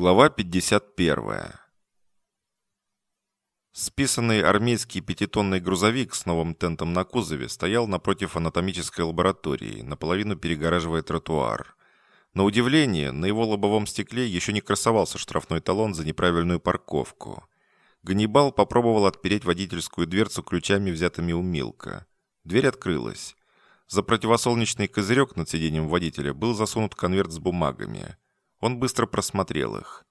Глава 51. Списанный армейский пятитонный грузовик с новым тентом на кузове стоял напротив анатомической лаборатории, наполовину перегораживая тротуар. На удивление, на его лобовом стекле еще не красовался штрафной талон за неправильную парковку. Ганнибал попробовал отпереть водительскую дверцу ключами, взятыми у Милка. Дверь открылась. За противосолнечный козырек над сиденьем водителя был засунут конверт с бумагами – он быстро просмотрел их.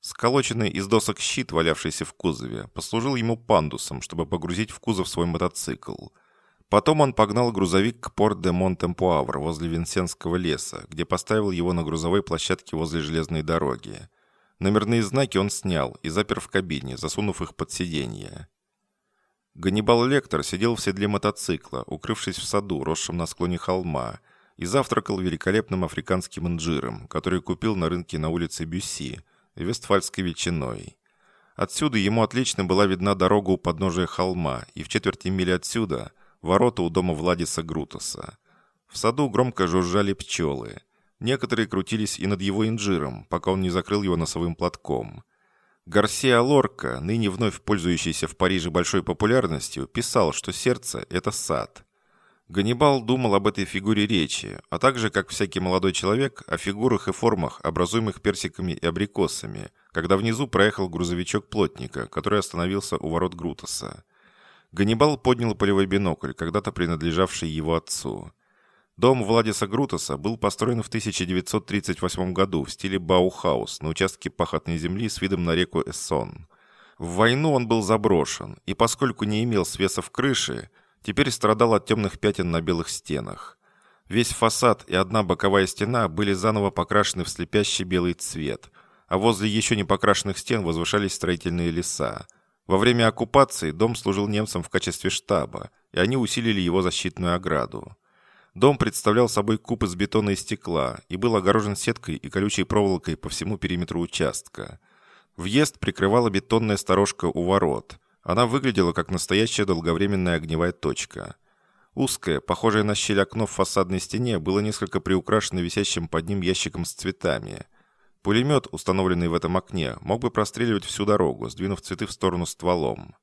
Сколоченный из досок щит, валявшийся в кузове, послужил ему пандусом, чтобы погрузить в кузов свой мотоцикл. Потом он погнал грузовик к порт де Монтемпуавр возле Винсенского леса, где поставил его на грузовой площадке возле железной дороги. Номерные знаки он снял и запер в кабине, засунув их под сиденье. Ганнибал Лектор сидел в седле мотоцикла, укрывшись в саду, росшем на склоне холма, и завтракал великолепным африканским инжиром, который купил на рынке на улице Бюсси, вестфальской ветчиной. Отсюда ему отлично была видна дорога у подножия холма, и в четверти мили отсюда – ворота у дома Владиса Грутоса. В саду громко жужжали пчелы. Некоторые крутились и над его инжиром, пока он не закрыл его носовым платком. Гарсия Лорка, ныне вновь пользующийся в Париже большой популярностью, писал, что сердце – это сад – Ганнибал думал об этой фигуре речи, а также, как всякий молодой человек, о фигурах и формах, образуемых персиками и абрикосами, когда внизу проехал грузовичок плотника, который остановился у ворот Грутоса. Ганнибал поднял полевой бинокль, когда-то принадлежавший его отцу. Дом Владиса Грутоса был построен в 1938 году в стиле Баухаус на участке пахотной земли с видом на реку Эссон. В войну он был заброшен, и поскольку не имел свеса в крыше, теперь страдал от темных пятен на белых стенах. Весь фасад и одна боковая стена были заново покрашены в слепящий белый цвет, а возле еще не покрашенных стен возвышались строительные леса. Во время оккупации дом служил немцам в качестве штаба, и они усилили его защитную ограду. Дом представлял собой куб из бетона и стекла и был огорожен сеткой и колючей проволокой по всему периметру участка. Въезд прикрывала бетонная сторожка у ворот, она выглядела как настоящая долговременная огневая точка. Узкое, похожее на щель окно в фасадной стене, было несколько приукрашено висящим под ним ящиком с цветами. Пулемет, установленный в этом окне, мог бы простреливать всю дорогу, сдвинув цветы в сторону стволом.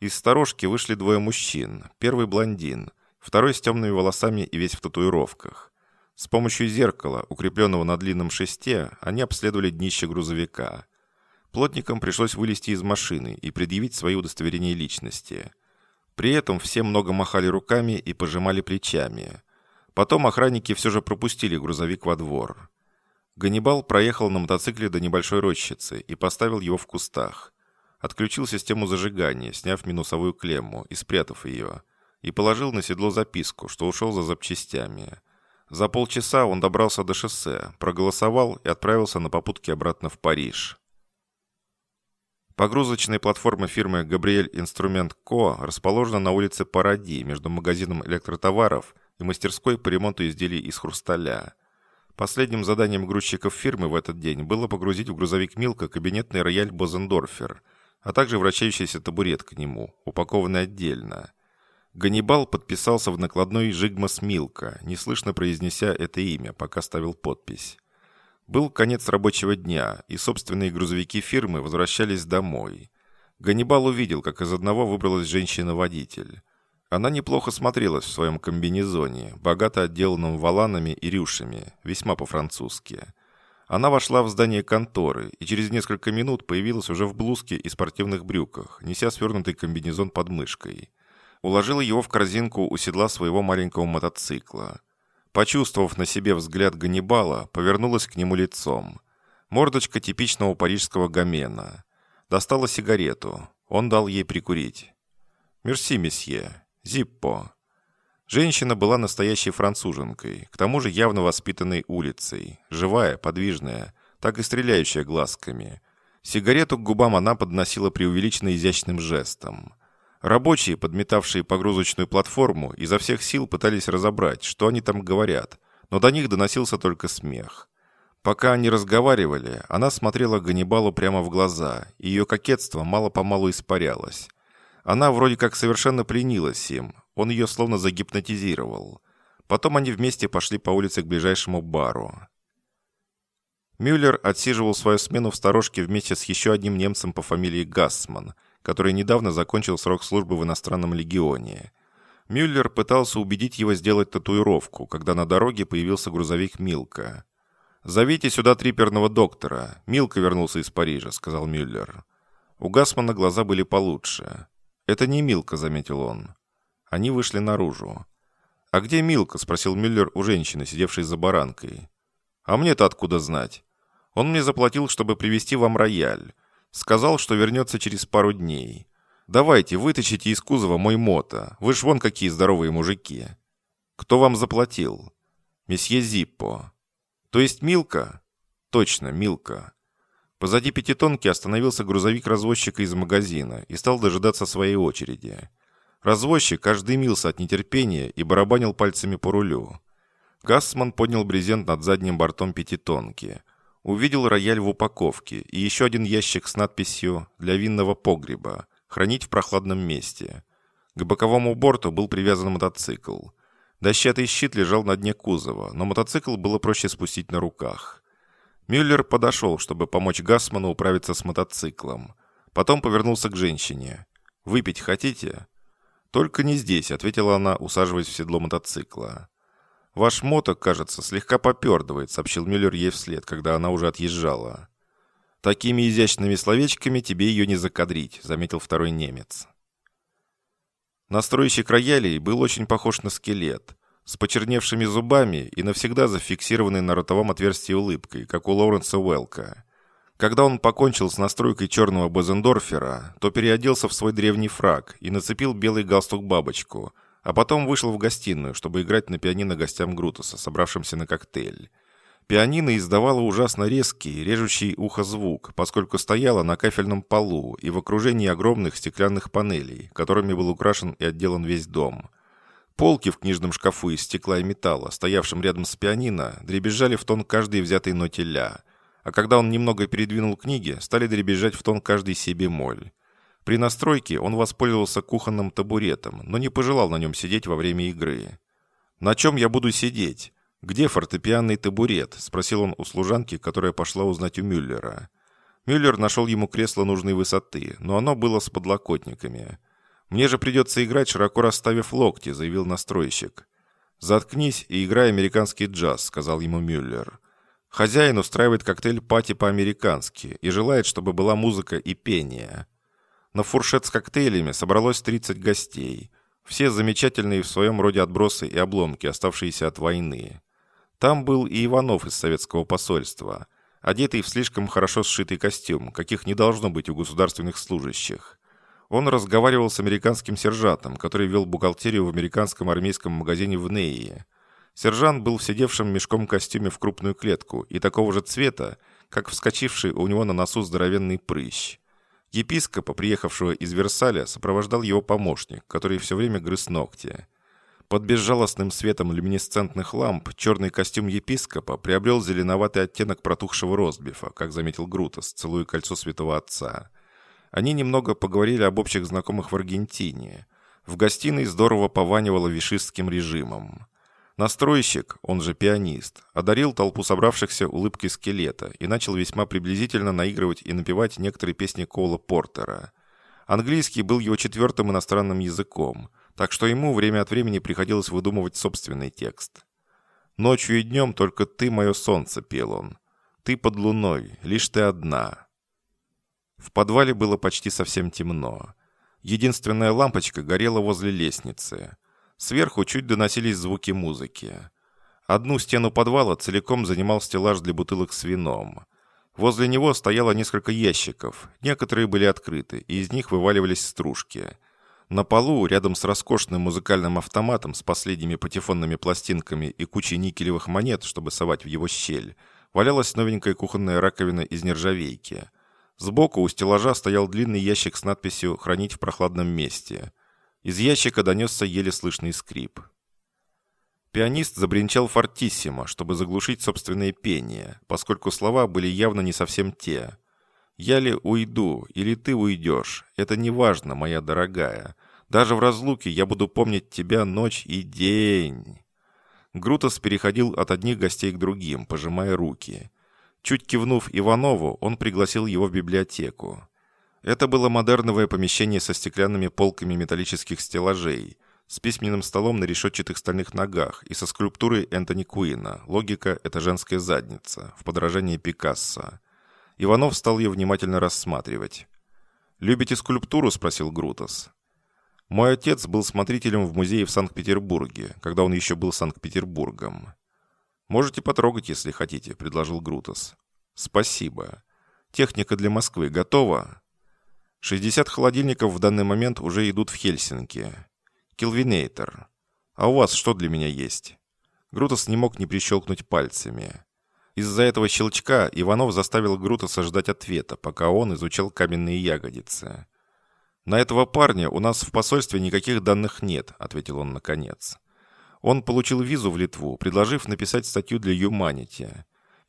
Из сторожки вышли двое мужчин. Первый блондин, второй с темными волосами и весь в татуировках. С помощью зеркала, укрепленного на длинном шесте, они обследовали днище грузовика. Плотникам пришлось вылезти из машины и предъявить свои удостоверения личности. При этом все много махали руками и пожимали плечами. Потом охранники все же пропустили грузовик во двор. Ганнибал проехал на мотоцикле до небольшой рощицы и поставил его в кустах. Отключил систему зажигания, сняв минусовую клемму и спрятав ее, и положил на седло записку, что ушел за запчастями. За полчаса он добрался до шоссе, проголосовал и отправился на попутке обратно в Париж. Погрузочная платформа фирмы «Габриэль Инструмент Ко» расположена на улице Паради между магазином электротоваров и мастерской по ремонту изделий из хрусталя. Последним заданием грузчиков фирмы в этот день было погрузить в грузовик Милка кабинетный рояль Бозендорфер, а также вращающийся табурет к нему, упакованный отдельно. Ганнибал подписался в накладной «Жигмас Милка», неслышно произнеся это имя, пока ставил подпись. Был конец рабочего дня, и собственные грузовики фирмы возвращались домой. Ганнибал увидел, как из одного выбралась женщина-водитель. Она неплохо смотрелась в своем комбинезоне, богато отделанном валанами и рюшами, весьма по-французски. Она вошла в здание конторы и через несколько минут появилась уже в блузке и спортивных брюках, неся свернутый комбинезон под мышкой. Уложила его в корзинку у седла своего маленького мотоцикла – Почувствовав на себе взгляд Ганнибала, повернулась к нему лицом. Мордочка типичного парижского гомена. Достала сигарету. Он дал ей прикурить. «Мерси, месье. Зиппо». Женщина была настоящей француженкой, к тому же явно воспитанной улицей, живая, подвижная, так и стреляющая глазками. Сигарету к губам она подносила преувеличенно изящным жестом. Рабочие, подметавшие погрузочную платформу, изо всех сил пытались разобрать, что они там говорят, но до них доносился только смех. Пока они разговаривали, она смотрела Ганнибалу прямо в глаза, и ее кокетство мало-помалу испарялось. Она вроде как совершенно пленилась им, он ее словно загипнотизировал. Потом они вместе пошли по улице к ближайшему бару. Мюллер отсиживал свою смену в сторожке вместе с еще одним немцем по фамилии Гассман, который недавно закончил срок службы в иностранном легионе. Мюллер пытался убедить его сделать татуировку, когда на дороге появился грузовик Милка. «Зовите сюда триперного доктора. Милка вернулся из Парижа», — сказал Мюллер. У Гасмана глаза были получше. «Это не Милка», — заметил он. Они вышли наружу. «А где Милка?» — спросил Мюллер у женщины, сидевшей за баранкой. «А мне-то откуда знать? Он мне заплатил, чтобы привезти вам рояль. Сказал, что вернется через пару дней. Давайте, вытащите из кузова мой мото. Вы ж вон какие здоровые мужики». «Кто вам заплатил?» «Месье Зиппо». «То есть Милка?» «Точно, Милка». Позади пятитонки остановился грузовик развозчика из магазина и стал дожидаться своей очереди. Развозчик каждый мился от нетерпения и барабанил пальцами по рулю. Гассман поднял брезент над задним бортом пятитонки. Увидел рояль в упаковке и еще один ящик с надписью «Для винного погреба. Хранить в прохладном месте». К боковому борту был привязан мотоцикл. Дощатый щит лежал на дне кузова, но мотоцикл было проще спустить на руках. Мюллер подошел, чтобы помочь Гасману управиться с мотоциклом. Потом повернулся к женщине. «Выпить хотите?» «Только не здесь», — ответила она, усаживаясь в седло мотоцикла. «Ваш моток, кажется, слегка попердывает», — сообщил Мюллер ей вслед, когда она уже отъезжала. «Такими изящными словечками тебе ее не закадрить», — заметил второй немец. Настройщик роялей был очень похож на скелет, с почерневшими зубами и навсегда зафиксированной на ротовом отверстии улыбкой, как у Лоуренса Уэлка. Когда он покончил с настройкой черного Бозендорфера, то переоделся в свой древний фраг и нацепил белый галстук-бабочку, а потом вышел в гостиную, чтобы играть на пианино гостям Грутуса, собравшимся на коктейль. Пианино издавало ужасно резкий, режущий ухо звук, поскольку стояло на кафельном полу и в окружении огромных стеклянных панелей, которыми был украшен и отделан весь дом. Полки в книжном шкафу из стекла и металла, стоявшем рядом с пианино, дребезжали в тон каждой взятой ноте ля, а когда он немного передвинул книги, стали дребезжать в тон каждый си бемоль. При настройке он воспользовался кухонным табуретом, но не пожелал на нем сидеть во время игры. «На чем я буду сидеть?» «Где фортепианный табурет?» – спросил он у служанки, которая пошла узнать у Мюллера. Мюллер нашел ему кресло нужной высоты, но оно было с подлокотниками. «Мне же придется играть, широко расставив локти», – заявил настройщик. «Заткнись и играй американский джаз», – сказал ему Мюллер. Хозяин устраивает коктейль-пати по-американски и желает, чтобы была музыка и пение. На фуршет с коктейлями собралось 30 гостей. Все замечательные в своем роде отбросы и обломки, оставшиеся от войны. Там был и Иванов из советского посольства, одетый в слишком хорошо сшитый костюм, каких не должно быть у государственных служащих. Он разговаривал с американским сержантом, который вел бухгалтерию в американском армейском магазине в Нее. Сержант был в сидевшем мешком костюме в крупную клетку и такого же цвета, как вскочивший у него на носу здоровенный прыщ. Епископа, приехавшего из Версаля, сопровождал его помощник, который все время грыз ногти. Под безжалостным светом люминесцентных ламп черный костюм епископа приобрел зеленоватый оттенок протухшего ростбифа, как заметил Грутос, целуя кольцо святого отца. Они немного поговорили об общих знакомых в Аргентине. В гостиной здорово пованивало вишистским режимом. Настройщик, он же пианист, одарил толпу собравшихся улыбкой скелета и начал весьма приблизительно наигрывать и напевать некоторые песни Коула Портера. Английский был его четвертым иностранным языком – так что ему время от времени приходилось выдумывать собственный текст. «Ночью и днем только ты, мое солнце», — пел он. «Ты под луной, лишь ты одна». В подвале было почти совсем темно. Единственная лампочка горела возле лестницы. Сверху чуть доносились звуки музыки. Одну стену подвала целиком занимал стеллаж для бутылок с вином. Возле него стояло несколько ящиков, некоторые были открыты, и из них вываливались стружки — на полу, рядом с роскошным музыкальным автоматом с последними патефонными пластинками и кучей никелевых монет, чтобы совать в его щель, валялась новенькая кухонная раковина из нержавейки. Сбоку у стеллажа стоял длинный ящик с надписью «Хранить в прохладном месте». Из ящика донесся еле слышный скрип. Пианист забринчал фортиссимо, чтобы заглушить собственное пение, поскольку слова были явно не совсем те. «Я ли уйду, или ты уйдешь? Это не важно, моя дорогая. Даже в разлуке я буду помнить тебя ночь и день». Грутос переходил от одних гостей к другим, пожимая руки. Чуть кивнув Иванову, он пригласил его в библиотеку. Это было модерновое помещение со стеклянными полками металлических стеллажей, с письменным столом на решетчатых стальных ногах и со скульптурой Энтони Куина «Логика – это женская задница» в подражании Пикассо. Иванов стал ее внимательно рассматривать. «Любите скульптуру?» – спросил Грутос. «Мой отец был смотрителем в музее в Санкт-Петербурге, когда он еще был Санкт-Петербургом». «Можете потрогать, если хотите», – предложил Грутос. «Спасибо. Техника для Москвы готова?» 60 холодильников в данный момент уже идут в Хельсинки. Келвинейтер. А у вас что для меня есть? Грутос не мог не прищелкнуть пальцами. Из-за этого щелчка Иванов заставил Грутоса ждать ответа, пока он изучал каменные ягодицы. «На этого парня у нас в посольстве никаких данных нет», — ответил он наконец. Он получил визу в Литву, предложив написать статью для Humanity.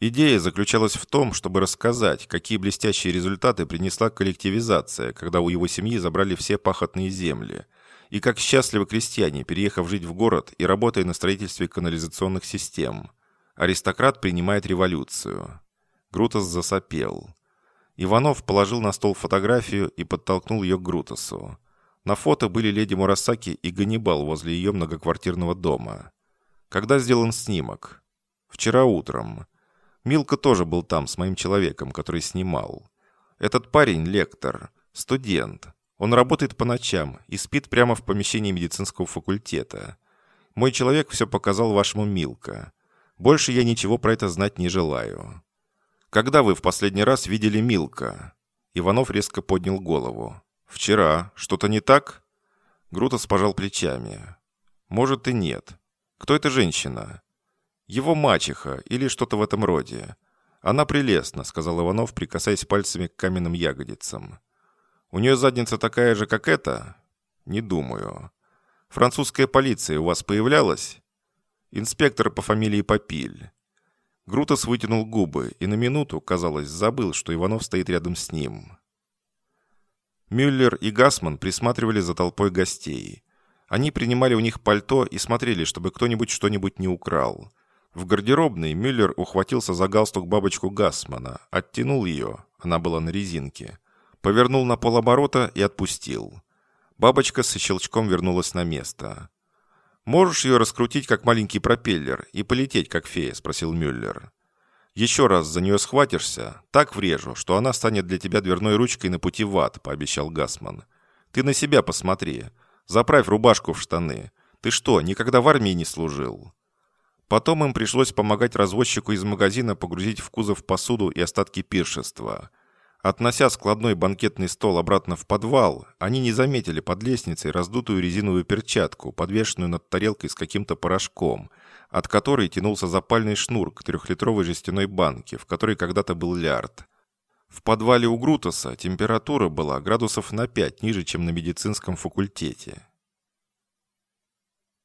Идея заключалась в том, чтобы рассказать, какие блестящие результаты принесла коллективизация, когда у его семьи забрали все пахотные земли, и как счастливы крестьяне, переехав жить в город и работая на строительстве канализационных систем. Аристократ принимает революцию. Грутос засопел. Иванов положил на стол фотографию и подтолкнул ее к Грутосу. На фото были леди Мурасаки и Ганнибал возле ее многоквартирного дома. Когда сделан снимок? Вчера утром. Милка тоже был там с моим человеком, который снимал. Этот парень – лектор, студент. Он работает по ночам и спит прямо в помещении медицинского факультета. Мой человек все показал вашему Милка. Больше я ничего про это знать не желаю. Когда вы в последний раз видели Милка? Иванов резко поднял голову. Вчера. Что-то не так? Грутос пожал плечами. Может и нет. Кто эта женщина? Его мачеха или что-то в этом роде. Она прелестна, сказал Иванов, прикасаясь пальцами к каменным ягодицам. У нее задница такая же, как эта? Не думаю. Французская полиция у вас появлялась? Инспектор по фамилии Попиль. Грутос вытянул губы и на минуту, казалось, забыл, что Иванов стоит рядом с ним. Мюллер и Гасман присматривали за толпой гостей. Они принимали у них пальто и смотрели, чтобы кто-нибудь что-нибудь не украл. В гардеробной Мюллер ухватился за галстук бабочку Гасмана, оттянул ее, она была на резинке, повернул на полоборота и отпустил. Бабочка с щелчком вернулась на место. «Можешь ее раскрутить, как маленький пропеллер, и полететь, как фея?» – спросил Мюллер. «Еще раз за нее схватишься, так врежу, что она станет для тебя дверной ручкой на пути в ад», – пообещал Гасман. «Ты на себя посмотри. Заправь рубашку в штаны. Ты что, никогда в армии не служил?» Потом им пришлось помогать развозчику из магазина погрузить в кузов посуду и остатки пиршества. Относя складной банкетный стол обратно в подвал, они не заметили под лестницей раздутую резиновую перчатку, подвешенную над тарелкой с каким-то порошком, от которой тянулся запальный шнур к трехлитровой жестяной банке, в которой когда-то был лярд. В подвале у Грутоса температура была градусов на 5 ниже, чем на медицинском факультете.